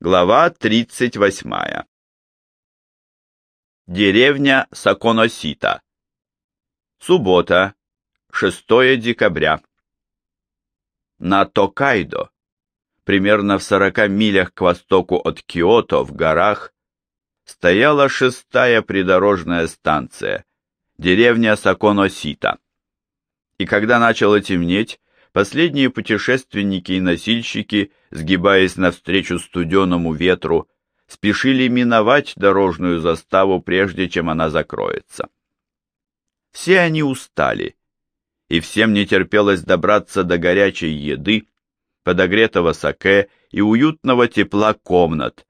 Глава 38. Деревня Саконосита. Суббота, 6 декабря. На Токайдо, примерно в 40 милях к востоку от Киото в горах, стояла шестая придорожная станция, деревня Саконосита. И когда начало темнеть, Последние путешественники и носильщики, сгибаясь навстречу студеному ветру, спешили миновать дорожную заставу, прежде чем она закроется. Все они устали, и всем не терпелось добраться до горячей еды, подогретого саке и уютного тепла комнат.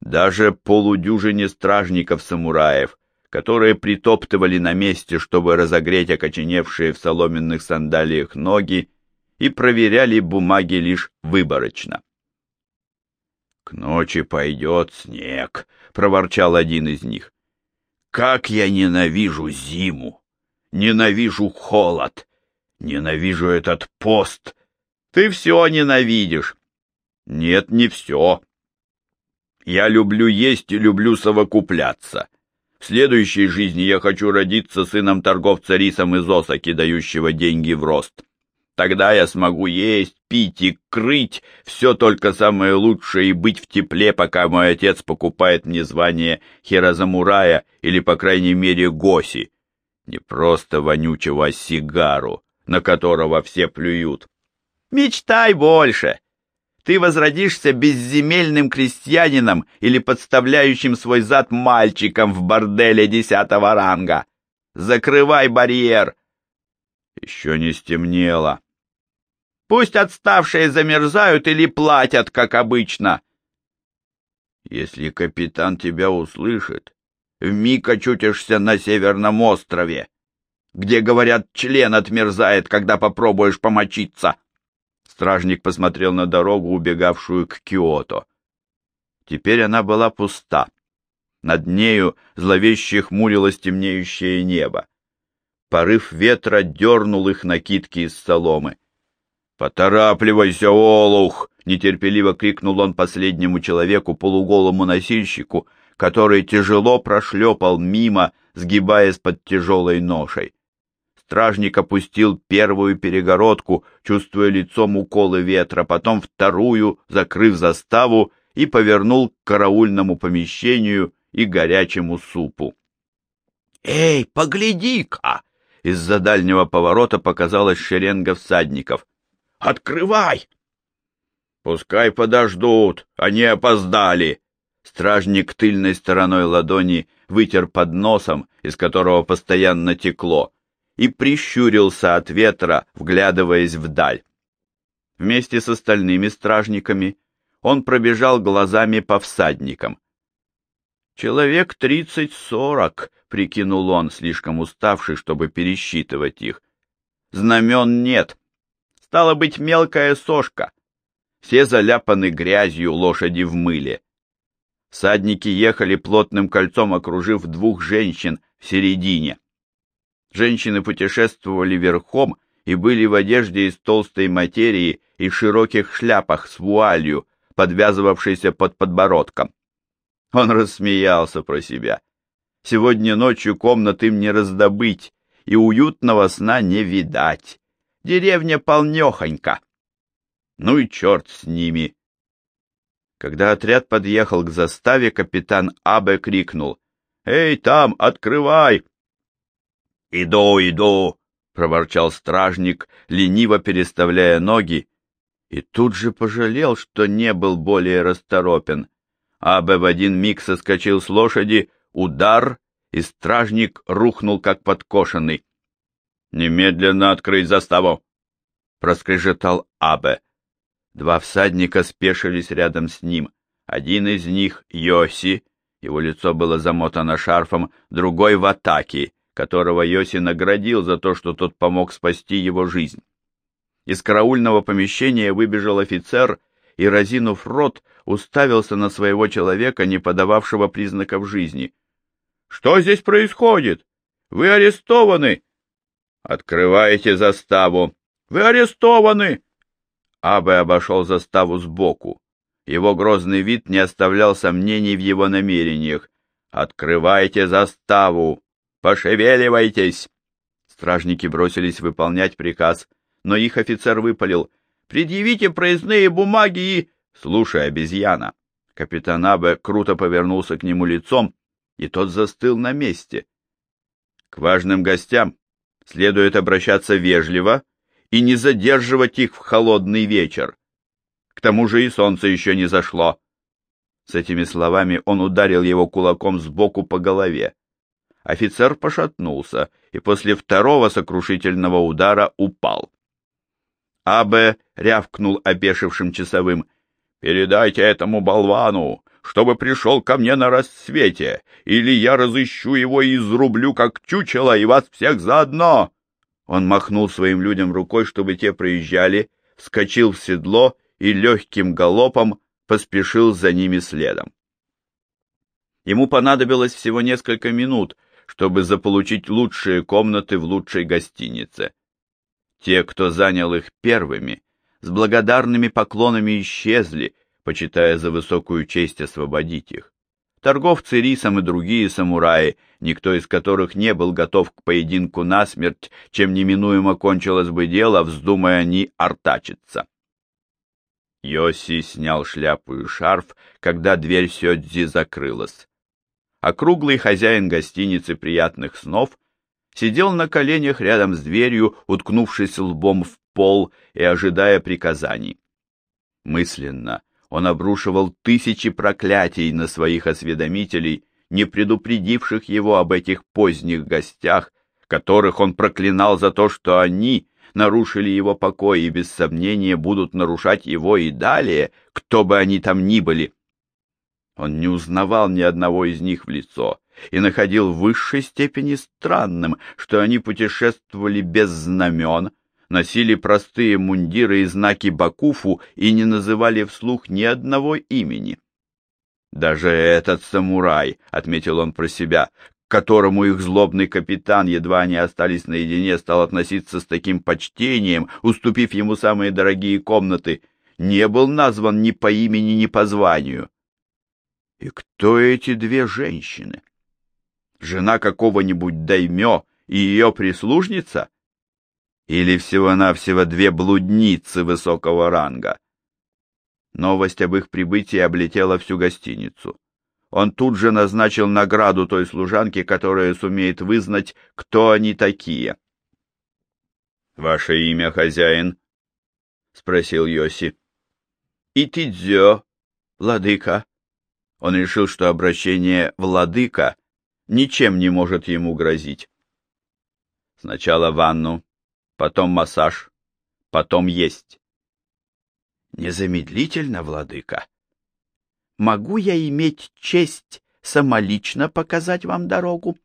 Даже полудюжине стражников-самураев, которые притоптывали на месте, чтобы разогреть окоченевшие в соломенных сандалиях ноги, и проверяли бумаги лишь выборочно. «К ночи пойдет снег», — проворчал один из них. «Как я ненавижу зиму! Ненавижу холод! Ненавижу этот пост! Ты все ненавидишь!» «Нет, не все. Я люблю есть и люблю совокупляться. В следующей жизни я хочу родиться сыном торговца рисом из Осаки, дающего деньги в рост. Тогда я смогу есть, пить и крыть все только самое лучшее и быть в тепле, пока мой отец покупает мне звание Хирозамурая или, по крайней мере, Госи. Не просто вонючего а сигару, на которого все плюют. Мечтай больше! Ты возродишься безземельным крестьянином или подставляющим свой зад мальчиком в борделе десятого ранга. Закрывай барьер. Еще не стемнело. Пусть отставшие замерзают или платят, как обычно. Если капитан тебя услышит, вмиг очутишься на Северном острове, где, говорят, член отмерзает, когда попробуешь помочиться. Стражник посмотрел на дорогу, убегавшую к Киото. Теперь она была пуста. Над нею зловеще хмурилось темнеющее небо. Порыв ветра дернул их накидки из соломы. «Поторапливайся, олух!» — нетерпеливо крикнул он последнему человеку, полуголому носильщику, который тяжело прошлепал мимо, сгибаясь под тяжелой ношей. Стражник опустил первую перегородку, чувствуя лицом уколы ветра, потом вторую, закрыв заставу, и повернул к караульному помещению и горячему супу. «Эй, погляди-ка!» Из-за дальнего поворота показалась шеренга всадников. «Открывай!» «Пускай подождут, они опоздали!» Стражник тыльной стороной ладони вытер под носом, из которого постоянно текло, и прищурился от ветра, вглядываясь вдаль. Вместе с остальными стражниками он пробежал глазами по всадникам. «Человек тридцать-сорок», — прикинул он, слишком уставший, чтобы пересчитывать их. «Знамен нет. Стало быть, мелкая сошка. Все заляпаны грязью, лошади в мыле. Садники ехали плотным кольцом, окружив двух женщин в середине. Женщины путешествовали верхом и были в одежде из толстой материи и широких шляпах с вуалью, подвязывавшейся под подбородком. Он рассмеялся про себя. Сегодня ночью комнат им не раздобыть, и уютного сна не видать. Деревня полнехонька. Ну и черт с ними. Когда отряд подъехал к заставе, капитан Абе крикнул. «Эй, там, открывай!» «Иду, иду!» — проворчал стражник, лениво переставляя ноги, и тут же пожалел, что не был более расторопен. Абе в один миг соскочил с лошади, удар, и стражник рухнул, как подкошенный. «Немедленно открыть заставу!» — проскрежетал Абе. Два всадника спешились рядом с ним. Один из них — Йоси, его лицо было замотано шарфом, другой — в атаке, которого Йоси наградил за то, что тот помог спасти его жизнь. Из караульного помещения выбежал офицер и, разинув рот, уставился на своего человека, не подававшего признаков жизни. — Что здесь происходит? Вы арестованы! — Открывайте заставу! Вы арестованы! Абе обошел заставу сбоку. Его грозный вид не оставлял сомнений в его намерениях. «Открывайте заставу! Пошевеливайтесь!» Стражники бросились выполнять приказ, но их офицер выпалил. «Предъявите проездные бумаги и...» «Слушай, обезьяна!» Капитан Абе круто повернулся к нему лицом, и тот застыл на месте. «К важным гостям следует обращаться вежливо и не задерживать их в холодный вечер. К тому же и солнце еще не зашло». С этими словами он ударил его кулаком сбоку по голове. Офицер пошатнулся и после второго сокрушительного удара упал. Абе рявкнул опешившим часовым. «Передайте этому болвану, чтобы пришел ко мне на рассвете, или я разыщу его и изрублю, как чучело, и вас всех заодно!» Он махнул своим людям рукой, чтобы те проезжали, вскочил в седло и легким галопом поспешил за ними следом. Ему понадобилось всего несколько минут, чтобы заполучить лучшие комнаты в лучшей гостинице. Те, кто занял их первыми, с благодарными поклонами исчезли, почитая за высокую честь освободить их. Торговцы рисом и другие самураи, никто из которых не был готов к поединку насмерть, чем неминуемо кончилось бы дело, вздумая они артачиться. Йоси снял шляпу и шарф, когда дверь Сёдзи закрылась. Округлый хозяин гостиницы приятных снов сидел на коленях рядом с дверью, уткнувшись лбом в пол и ожидая приказаний. Мысленно он обрушивал тысячи проклятий на своих осведомителей, не предупредивших его об этих поздних гостях, которых он проклинал за то, что они нарушили его покой и без сомнения будут нарушать его и далее, кто бы они там ни были. Он не узнавал ни одного из них в лицо и находил в высшей степени странным, что они путешествовали без знамен, носили простые мундиры и знаки Бакуфу и не называли вслух ни одного имени. «Даже этот самурай», — отметил он про себя, к которому их злобный капитан, едва они остались наедине, стал относиться с таким почтением, уступив ему самые дорогие комнаты, не был назван ни по имени, ни по званию. И кто эти две женщины? Жена какого-нибудь даймё и ее прислужница? Или всего-навсего две блудницы высокого ранга? Новость об их прибытии облетела всю гостиницу. Он тут же назначил награду той служанке, которая сумеет вызнать, кто они такие. — Ваше имя, хозяин? — спросил Йоси. — Итидзё, владыка, он решил, что обращение «владыка» ничем не может ему грозить. Сначала ванну, потом массаж, потом есть. Незамедлительно, владыка. Могу я иметь честь самолично показать вам дорогу?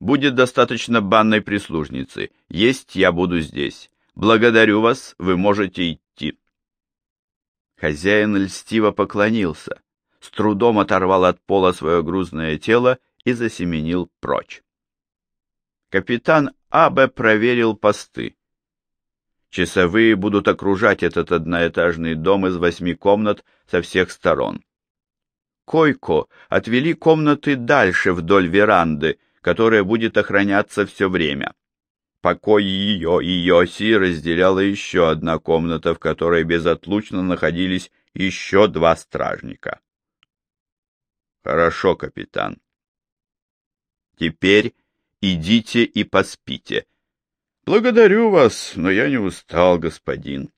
Будет достаточно банной прислужницы. Есть я буду здесь. Благодарю вас, вы можете идти. Хозяин льстиво поклонился с трудом оторвал от пола свое грузное тело и засеменил прочь. Капитан Абе проверил посты. Часовые будут окружать этот одноэтажный дом из восьми комнат со всех сторон. Койко отвели комнаты дальше вдоль веранды, которая будет охраняться все время. Покой ее и Йоси разделяла еще одна комната, в которой безотлучно находились еще два стражника. Хорошо, капитан. Теперь идите и поспите. Благодарю вас, но я не устал, господин.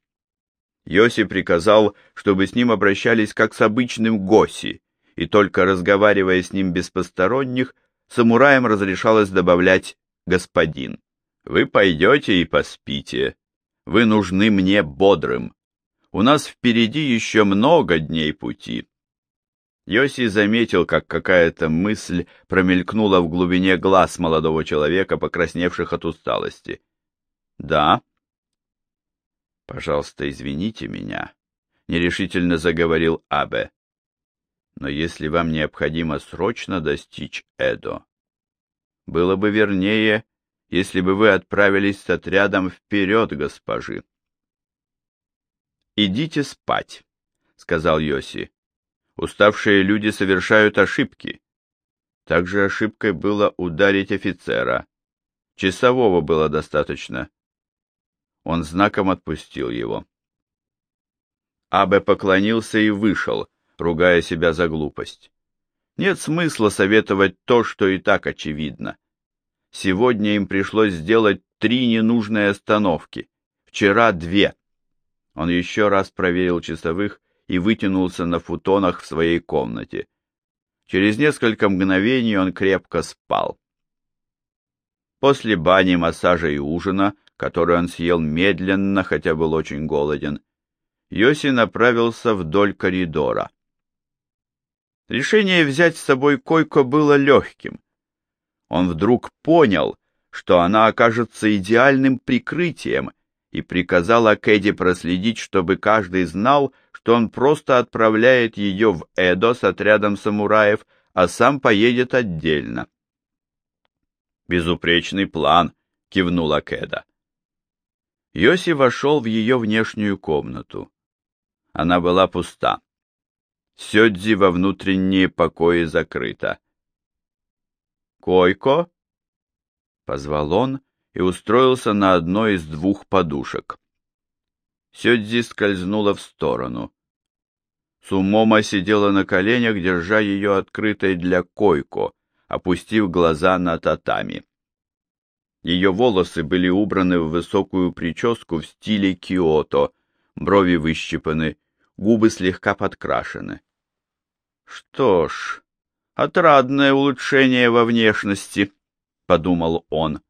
Йоси приказал, чтобы с ним обращались как с обычным госи, и только разговаривая с ним без посторонних, самураям разрешалось добавлять «господин». Вы пойдете и поспите. Вы нужны мне бодрым. У нас впереди еще много дней пути. Йоси заметил, как какая-то мысль промелькнула в глубине глаз молодого человека, покрасневших от усталости. «Да?» «Пожалуйста, извините меня», — нерешительно заговорил Абе. «Но если вам необходимо срочно достичь Эдо, было бы вернее, если бы вы отправились с отрядом вперед, госпожи». «Идите спать», сказал Йоси. Уставшие люди совершают ошибки. Также ошибкой было ударить офицера. Часового было достаточно. Он знаком отпустил его. Абе поклонился и вышел, ругая себя за глупость. Нет смысла советовать то, что и так очевидно. Сегодня им пришлось сделать три ненужные остановки, вчера две. Он еще раз проверил часовых и вытянулся на футонах в своей комнате. Через несколько мгновений он крепко спал. После бани, массажа и ужина, который он съел медленно, хотя был очень голоден, Йоси направился вдоль коридора. Решение взять с собой койко было легким. Он вдруг понял, что она окажется идеальным прикрытием, и приказал Акеде проследить, чтобы каждый знал, что он просто отправляет ее в Эдо с отрядом самураев, а сам поедет отдельно. «Безупречный план», — кивнул Акеда. Йоси вошел в ее внешнюю комнату. Она была пуста. Сёдзи во внутренние покои закрыта. «Койко?» — позвал он и устроился на одной из двух подушек. Сёдзи скользнула в сторону. Сумома сидела на коленях, держа ее открытой для койко, опустив глаза на татами. Ее волосы были убраны в высокую прическу в стиле Киото, брови выщипаны, губы слегка подкрашены. Что ж, отрадное улучшение во внешности, подумал он.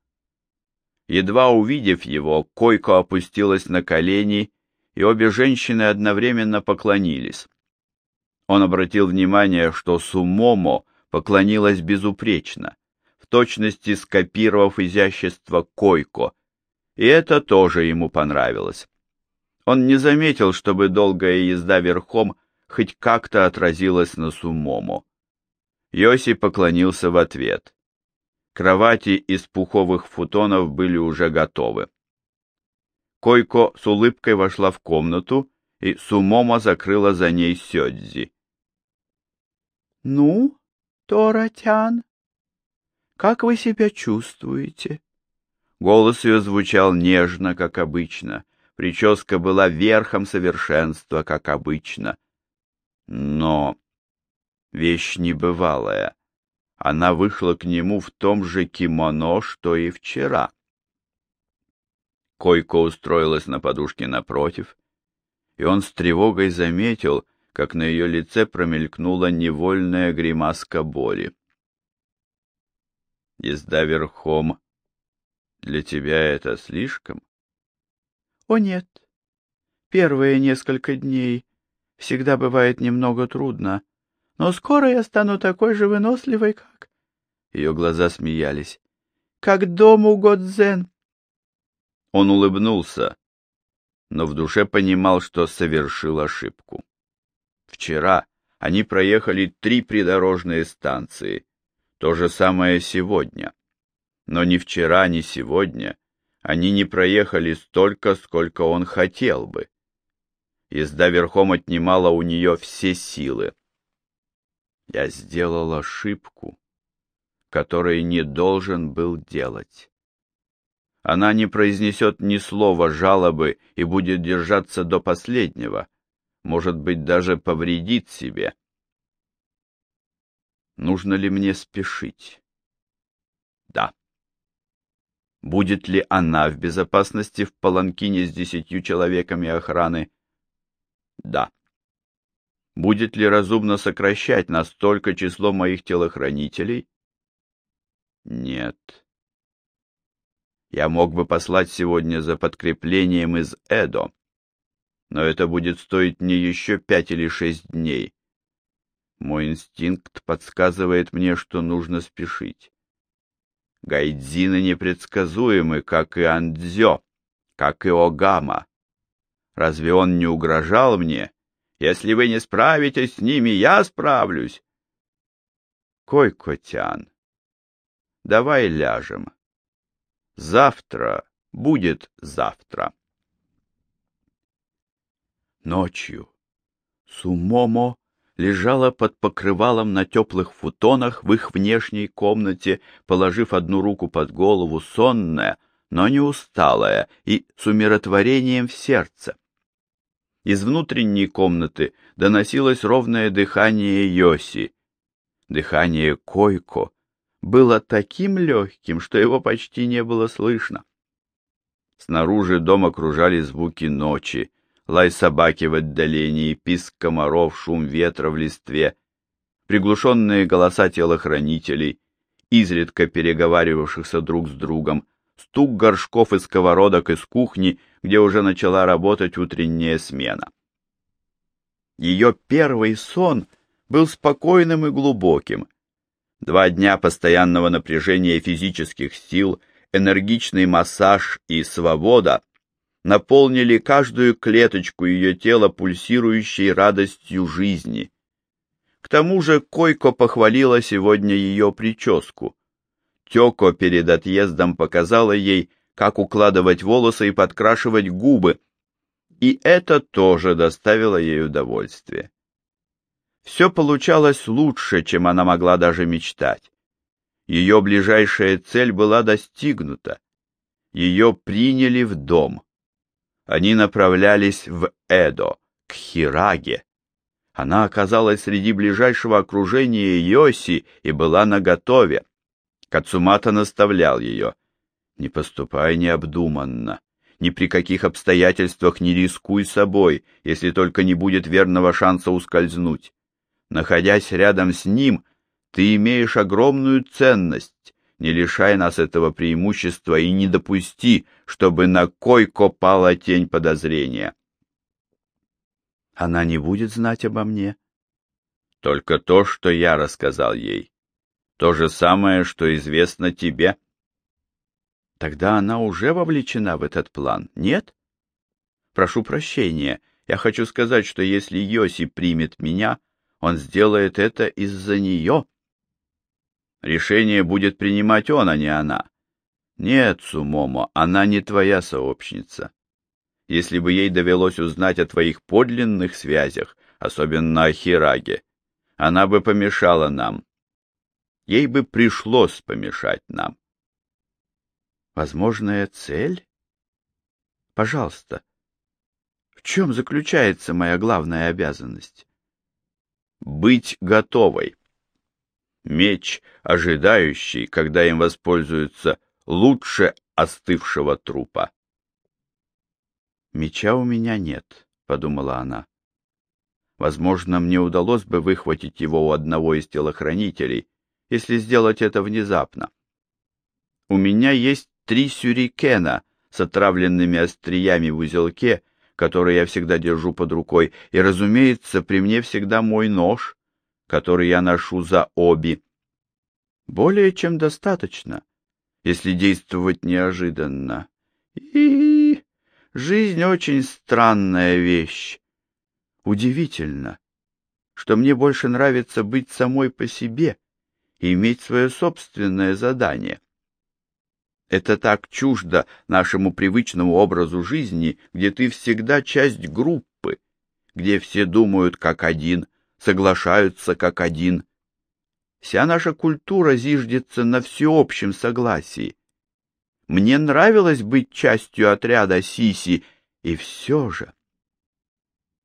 Едва увидев его, Койко опустилась на колени, и обе женщины одновременно поклонились. Он обратил внимание, что Сумомо поклонилась безупречно, в точности скопировав изящество Койко, и это тоже ему понравилось. Он не заметил, чтобы долгая езда верхом хоть как-то отразилась на Сумому. Йоси поклонился в ответ. Кровати из пуховых футонов были уже готовы. Койко с улыбкой вошла в комнату, и Сумомо закрыла за ней Сёдзи. — Ну, Торатян, как вы себя чувствуете? Голос ее звучал нежно, как обычно, Прическа была верхом совершенства, как обычно. Но вещь небывалая. Она вышла к нему в том же кимоно, что и вчера. Койко устроилась на подушке напротив, и он с тревогой заметил, как на ее лице промелькнула невольная гримаска боли. Езда верхом для тебя это слишком? О нет. Первые несколько дней всегда бывает немного трудно, но скоро я стану такой же выносливой, как... Ее глаза смеялись. Как дому Годзен. Он улыбнулся, но в душе понимал, что совершил ошибку. Вчера они проехали три придорожные станции. То же самое сегодня. Но ни вчера, ни сегодня они не проехали столько, сколько он хотел бы. Езда верхом отнимала у нее все силы. Я сделал ошибку, которой не должен был делать. Она не произнесет ни слова жалобы и будет держаться до последнего, может быть, даже повредит себе. Нужно ли мне спешить? Да. Будет ли она в безопасности в паланкине с десятью человеками охраны? Да. Будет ли разумно сокращать настолько число моих телохранителей? Нет. Я мог бы послать сегодня за подкреплением из Эдо, но это будет стоить мне еще пять или шесть дней. Мой инстинкт подсказывает мне, что нужно спешить. Гайдзины непредсказуемы, как и Андзё, как и Огама. Разве он не угрожал мне? Если вы не справитесь с ними, я справлюсь. Койкотян, давай ляжем. Завтра будет завтра. Ночью Сумомо лежала под покрывалом на теплых футонах в их внешней комнате, положив одну руку под голову, сонная, но не усталая и с умиротворением в сердце. Из внутренней комнаты доносилось ровное дыхание Йоси. Дыхание Койко было таким легким, что его почти не было слышно. Снаружи дом окружали звуки ночи, лай собаки в отдалении, писк комаров, шум ветра в листве, приглушенные голоса телохранителей, изредка переговаривавшихся друг с другом, стук горшков и сковородок из кухни, где уже начала работать утренняя смена. Ее первый сон был спокойным и глубоким. Два дня постоянного напряжения физических сил, энергичный массаж и свобода наполнили каждую клеточку ее тела пульсирующей радостью жизни. К тому же Койко похвалила сегодня ее прическу. Тёко перед отъездом показала ей, как укладывать волосы и подкрашивать губы, и это тоже доставило ей удовольствие. Все получалось лучше, чем она могла даже мечтать. Ее ближайшая цель была достигнута. Ее приняли в дом. Они направлялись в Эдо, к Хираге. Она оказалась среди ближайшего окружения Йоси и была наготове. Кацумата наставлял ее. «Не поступай необдуманно. Ни при каких обстоятельствах не рискуй собой, если только не будет верного шанса ускользнуть. Находясь рядом с ним, ты имеешь огромную ценность, не лишай нас этого преимущества и не допусти, чтобы на койко пала тень подозрения. Она не будет знать обо мне. Только то, что я рассказал ей. То же самое, что известно тебе. Тогда она уже вовлечена в этот план, нет? Прошу прощения, я хочу сказать, что если Йоси примет меня, он сделает это из-за нее. Решение будет принимать он, а не она. Нет, Сумомо, она не твоя сообщница. Если бы ей довелось узнать о твоих подлинных связях, особенно о Хираге, она бы помешала нам. Ей бы пришлось помешать нам. Возможная цель? Пожалуйста, в чем заключается моя главная обязанность? Быть готовой. Меч, ожидающий, когда им воспользуются, лучше остывшего трупа. «Меча у меня нет», — подумала она. «Возможно, мне удалось бы выхватить его у одного из телохранителей, если сделать это внезапно. У меня есть три сюрикена с отравленными остриями в узелке, которые я всегда держу под рукой, и, разумеется, при мне всегда мой нож, который я ношу за оби. Более чем достаточно, если действовать неожиданно. И жизнь очень странная вещь. Удивительно, что мне больше нравится быть самой по себе и иметь свое собственное задание. Это так чуждо нашему привычному образу жизни, где ты всегда часть группы, где все думают как один, соглашаются как один. Вся наша культура зиждется на всеобщем согласии. Мне нравилось быть частью отряда Сиси, и все же...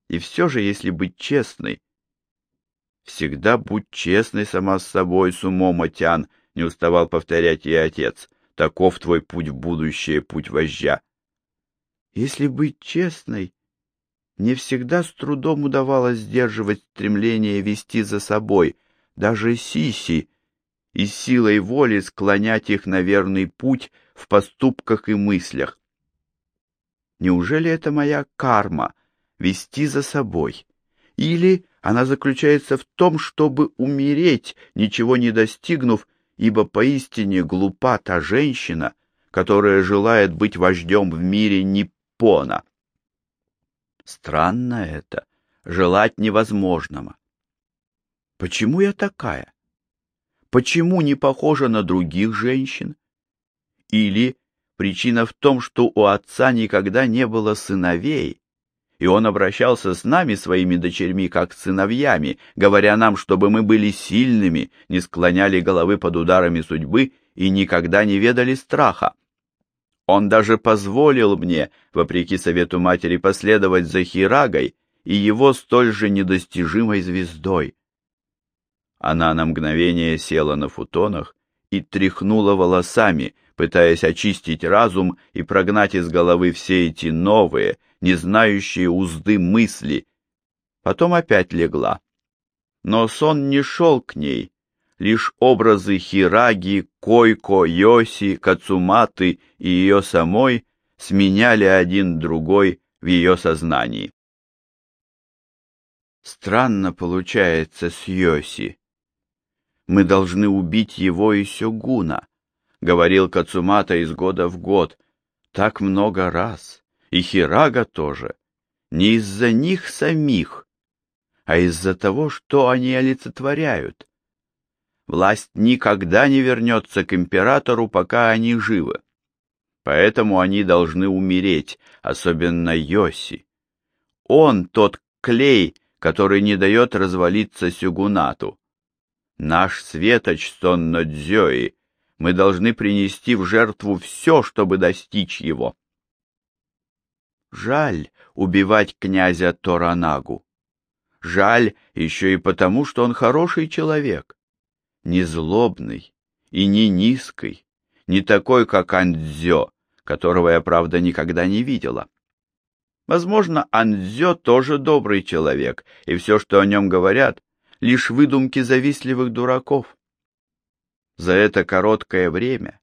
И все же, если быть честной, всегда будь честной сама с собой, Сумомотян, не уставал повторять ей отец. Таков твой путь в будущее, путь вождя. Если быть честной, мне всегда с трудом удавалось сдерживать стремление вести за собой даже Сиси и силой воли склонять их на верный путь в поступках и мыслях. Неужели это моя карма — вести за собой? Или она заключается в том, чтобы умереть, ничего не достигнув, ибо поистине глупа та женщина, которая желает быть вождем в мире Ниппона? Странно это, желать невозможного. Почему я такая? Почему не похожа на других женщин? Или причина в том, что у отца никогда не было сыновей, и он обращался с нами, своими дочерьми, как с сыновьями, говоря нам, чтобы мы были сильными, не склоняли головы под ударами судьбы и никогда не ведали страха. Он даже позволил мне, вопреки совету матери, последовать за Хирагой и его столь же недостижимой звездой. Она на мгновение села на футонах и тряхнула волосами, пытаясь очистить разум и прогнать из головы все эти новые, не знающие узды мысли. Потом опять легла. Но сон не шел к ней, лишь образы Хираги, Койко, Йоси, Кацуматы и ее самой сменяли один другой в ее сознании. Странно получается с Йоси. Мы должны убить его и Сёгуна, — говорил Кацумата из года в год. Так много раз. И Хирага тоже. Не из-за них самих, а из-за того, что они олицетворяют. Власть никогда не вернется к императору, пока они живы. Поэтому они должны умереть, особенно Йоси. Он тот клей, который не дает развалиться Сюгунату. Наш светоч Соннодзёи, мы должны принести в жертву все, чтобы достичь его. Жаль убивать князя Торанагу. Жаль еще и потому, что он хороший человек, не злобный и не низкий, не такой, как Андзё, которого я, правда, никогда не видела. Возможно, Андзё тоже добрый человек, и все, что о нем говорят, лишь выдумки завистливых дураков. За это короткое время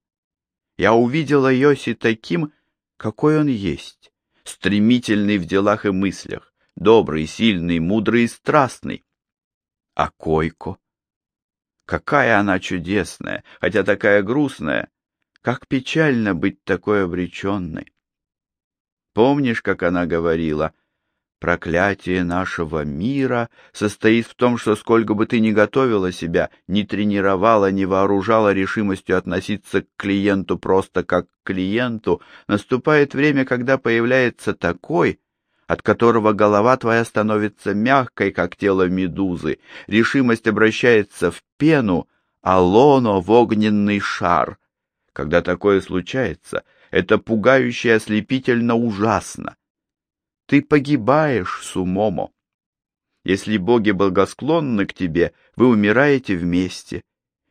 я увидела Йоси таким, какой он есть, стремительный в делах и мыслях, добрый, сильный, мудрый и страстный. А Койко? Какая она чудесная, хотя такая грустная, как печально быть такой обреченной. Помнишь, как она говорила — Проклятие нашего мира состоит в том, что сколько бы ты ни готовила себя, ни тренировала, ни вооружала решимостью относиться к клиенту просто как к клиенту, наступает время, когда появляется такой, от которого голова твоя становится мягкой, как тело медузы, решимость обращается в пену, а лоно в огненный шар. Когда такое случается, это пугающе ослепительно ужасно. Ты погибаешь, Сумомо. Если боги благосклонны к тебе, вы умираете вместе.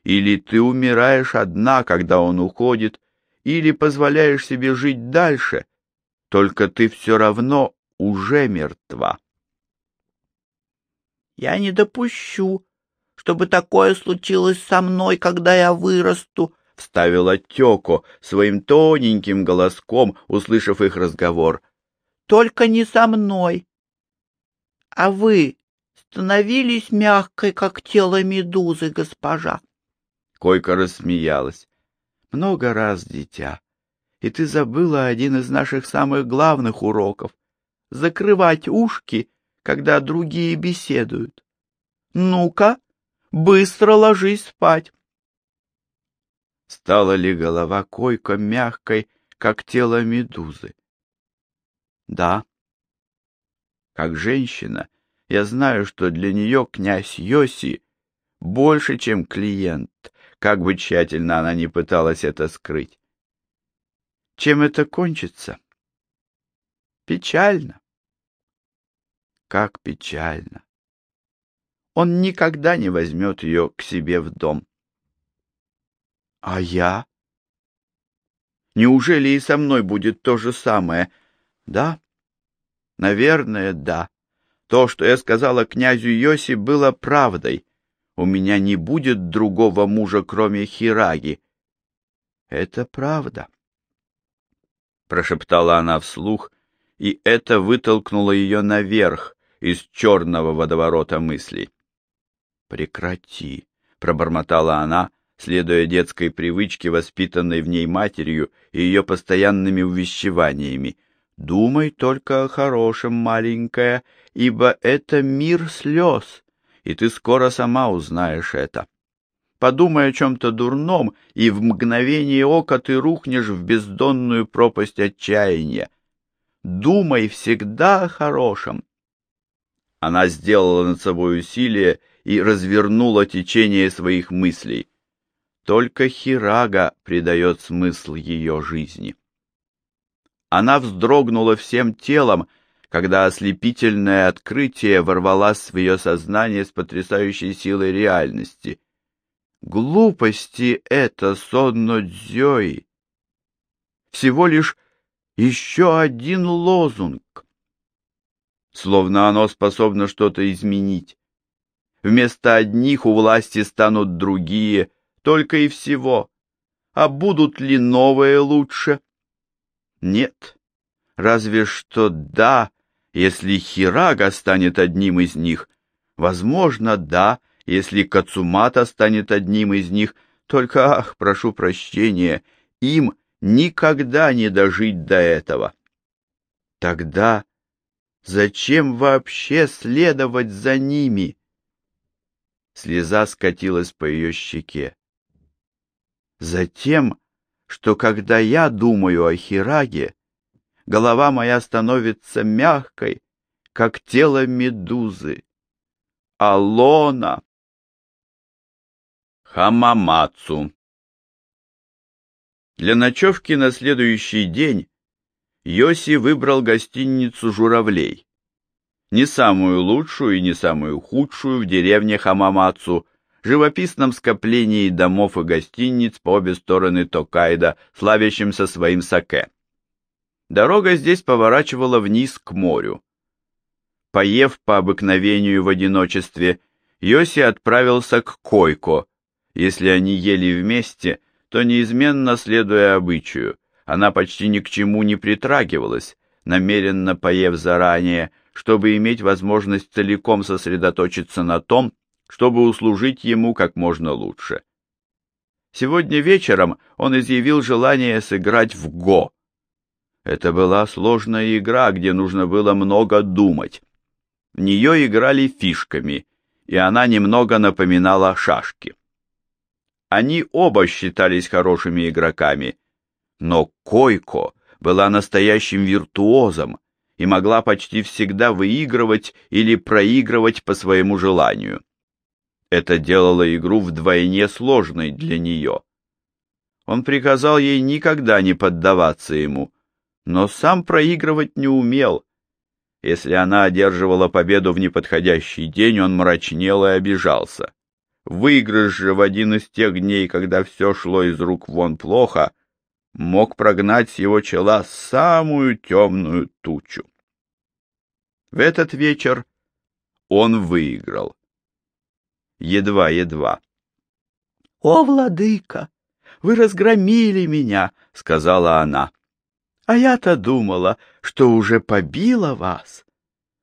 Или ты умираешь одна, когда он уходит, или позволяешь себе жить дальше, только ты все равно уже мертва. Я не допущу, чтобы такое случилось со мной, когда я вырасту, — вставила Тёко своим тоненьким голоском, услышав их разговор только не со мной. А вы становились мягкой, как тело медузы, госпожа. Койка рассмеялась. Много раз, дитя, и ты забыла один из наших самых главных уроков — закрывать ушки, когда другие беседуют. Ну-ка, быстро ложись спать. Стала ли голова койка мягкой, как тело медузы? Да. Как женщина, я знаю, что для нее князь Йоси больше, чем клиент, как бы тщательно она ни пыталась это скрыть. Чем это кончится? Печально. Как печально. Он никогда не возьмет ее к себе в дом. А я? Неужели и со мной будет то же самое — да? Наверное, да. То, что я сказала князю Йоси, было правдой. У меня не будет другого мужа, кроме Хираги. Это правда. Прошептала она вслух, и это вытолкнуло ее наверх из черного водоворота мыслей. Прекрати, пробормотала она, следуя детской привычке, воспитанной в ней матерью и ее постоянными увещеваниями. Думай только о хорошем, маленькая, ибо это мир слез, и ты скоро сама узнаешь это. Подумай о чем-то дурном, и в мгновение ока ты рухнешь в бездонную пропасть отчаяния. думай всегда о хорошем. Она сделала над собой усилие и развернула течение своих мыслей. Только Хирага придает смысл ее жизни. Она вздрогнула всем телом, когда ослепительное открытие ворвалось в ее сознание с потрясающей силой реальности. Глупости это, Сонно Дзёй! Всего лишь еще один лозунг. Словно оно способно что-то изменить. Вместо одних у власти станут другие, только и всего. А будут ли новые лучше? Нет. Разве что да, если Хирага станет одним из них. Возможно, да, если Кацумата станет одним из них. Только, ах, прошу прощения, им никогда не дожить до этого. Тогда зачем вообще следовать за ними? Слеза скатилась по ее щеке. Затем, что когда я думаю о Хираге, голова моя становится мягкой, как тело медузы. Алона! Хамамацу Для ночевки на следующий день Йоси выбрал гостиницу «Журавлей». Не самую лучшую и не самую худшую в деревне Хамамацу, живописном скоплении домов и гостиниц по обе стороны Токайда, славящимся своим саке. Дорога здесь поворачивала вниз к морю. Поев по обыкновению в одиночестве, Йоси отправился к Койко. Если они ели вместе, то неизменно следуя обычаю, она почти ни к чему не притрагивалась, намеренно поев заранее, чтобы иметь возможность целиком сосредоточиться на том, чтобы услужить ему как можно лучше. Сегодня вечером он изъявил желание сыграть в го. Это была сложная игра, где нужно было много думать. В нее играли фишками, и она немного напоминала шашки. Они оба считались хорошими игроками, но Койко была настоящим виртуозом и могла почти всегда выигрывать или проигрывать по своему желанию. Это делало игру вдвойне сложной для нее. Он приказал ей никогда не поддаваться ему, но сам проигрывать не умел. Если она одерживала победу в неподходящий день, он мрачнел и обижался. Выигрыш же в один из тех дней, когда все шло из рук вон плохо, мог прогнать с его чела самую темную тучу. В этот вечер он выиграл едва-едва. — О, владыка, вы разгромили меня, — сказала она. — А я-то думала, что уже побила вас.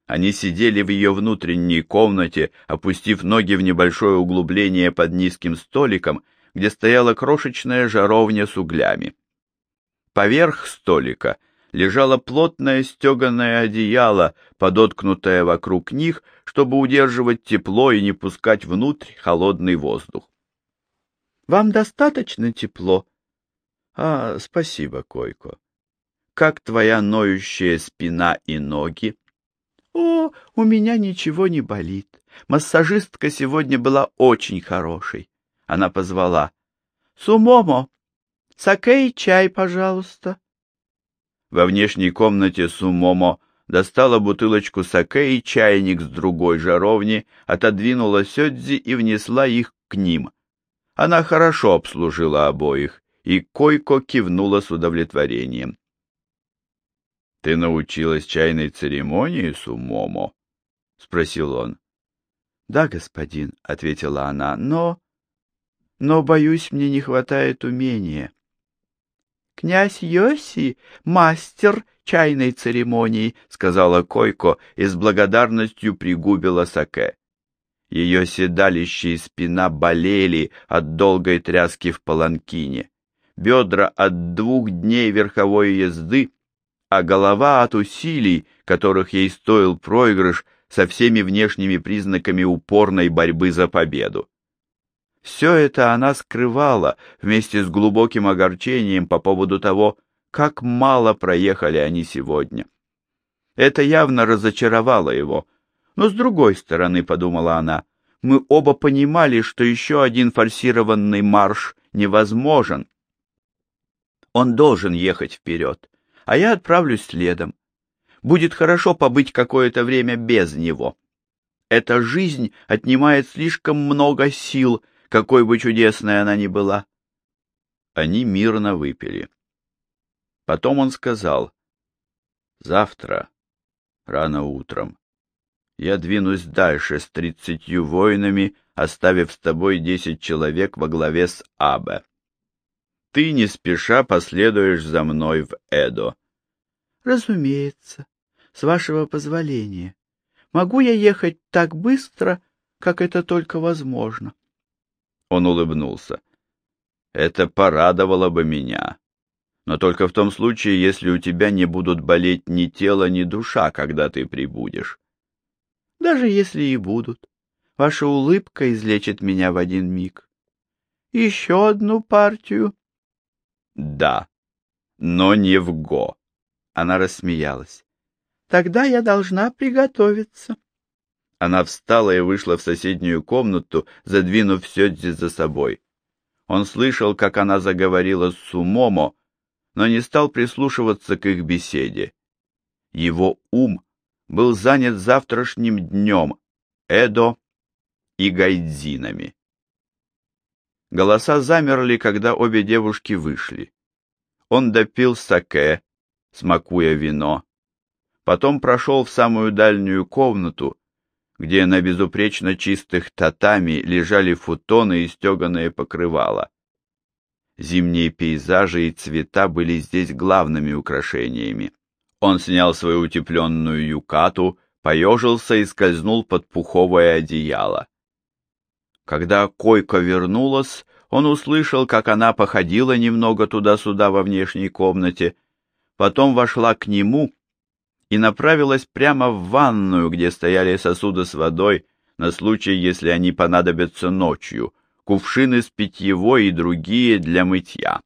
Они сидели в ее внутренней комнате, опустив ноги в небольшое углубление под низким столиком, где стояла крошечная жаровня с углями. Поверх столика — лежало плотное стеганое одеяло, подоткнутое вокруг них, чтобы удерживать тепло и не пускать внутрь холодный воздух. — Вам достаточно тепло? — А, спасибо, Койко. — Как твоя ноющая спина и ноги? — О, у меня ничего не болит. Массажистка сегодня была очень хорошей. Она позвала. — Сумомо, саке и чай, пожалуйста. Во внешней комнате Сумомо достала бутылочку саке и чайник с другой жаровни, отодвинула Сёдзи и внесла их к ним. Она хорошо обслужила обоих, и Койко кивнула с удовлетворением. — Ты научилась чайной церемонии, Сумомо? — спросил он. — Да, господин, — ответила она, — но... Но, боюсь, мне не хватает умения. «Князь Йоси — мастер чайной церемонии», — сказала Койко и с благодарностью пригубила саке. Ее седалище и спина болели от долгой тряски в паланкине, бедра от двух дней верховой езды, а голова от усилий, которых ей стоил проигрыш со всеми внешними признаками упорной борьбы за победу. Все это она скрывала вместе с глубоким огорчением по поводу того, как мало проехали они сегодня. Это явно разочаровало его. Но с другой стороны, подумала она, мы оба понимали, что еще один форсированный марш невозможен. Он должен ехать вперед, а я отправлюсь следом. Будет хорошо побыть какое-то время без него. Эта жизнь отнимает слишком много сил, какой бы чудесной она ни была. Они мирно выпили. Потом он сказал, «Завтра, рано утром, я двинусь дальше с тридцатью воинами, оставив с тобой десять человек во главе с Абе. Ты не спеша последуешь за мной в Эдо. — Разумеется, с вашего позволения. Могу я ехать так быстро, как это только возможно? Он улыбнулся. — Это порадовало бы меня. Но только в том случае, если у тебя не будут болеть ни тело, ни душа, когда ты прибудешь даже если и будут. Ваша улыбка излечит меня в один миг. Еще одну партию? Да, но не в го. Она рассмеялась. Тогда я должна приготовиться. Она встала и вышла в соседнюю комнату, задвинув Сёдзи за собой. Он слышал, как она заговорила с Сумомо, но не стал прислушиваться к их беседе. Его ум был занят завтрашним днем, Эдо и Гайдзинами. Голоса замерли, когда обе девушки вышли. Он допил саке, смакуя вино, потом прошел в самую дальнюю комнату, где на безупречно чистых татами лежали футоны и стеганые покрывала. Зимние пейзажи и цвета были здесь главными украшениями. Он снял свою утепленную юкату, поежился и скользнул под пуховое одеяло. Когда койка вернулась, он услышал, как она походила немного туда-сюда во внешней комнате, потом вошла к нему и направилась прямо в ванную, где стояли сосуды с водой на случай, если они понадобятся ночью, кувшины с питьевой и другие для мытья.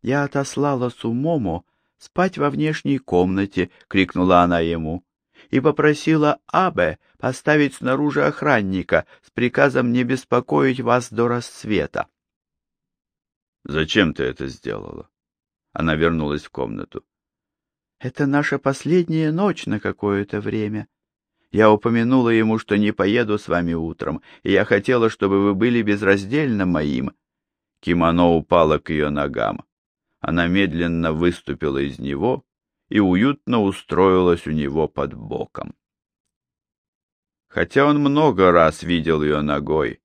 Я отослала Сумому спать во внешней комнате, — крикнула она ему, и попросила Абе поставить снаружи охранника с приказом не беспокоить вас до рассвета. — Зачем ты это сделала? Она вернулась в комнату. — Это наша последняя ночь на какое-то время. Я упомянула ему, что не поеду с вами утром, и я хотела, чтобы вы были безраздельно моим. Кимоно упало к ее ногам. Она медленно выступила из него и уютно устроилась у него под боком. Хотя он много раз видел ее ногой,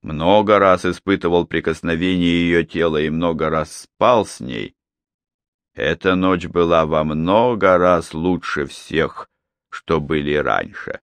много раз испытывал прикосновение ее тела и много раз спал с ней, эта ночь была во много раз лучше всех, что были раньше.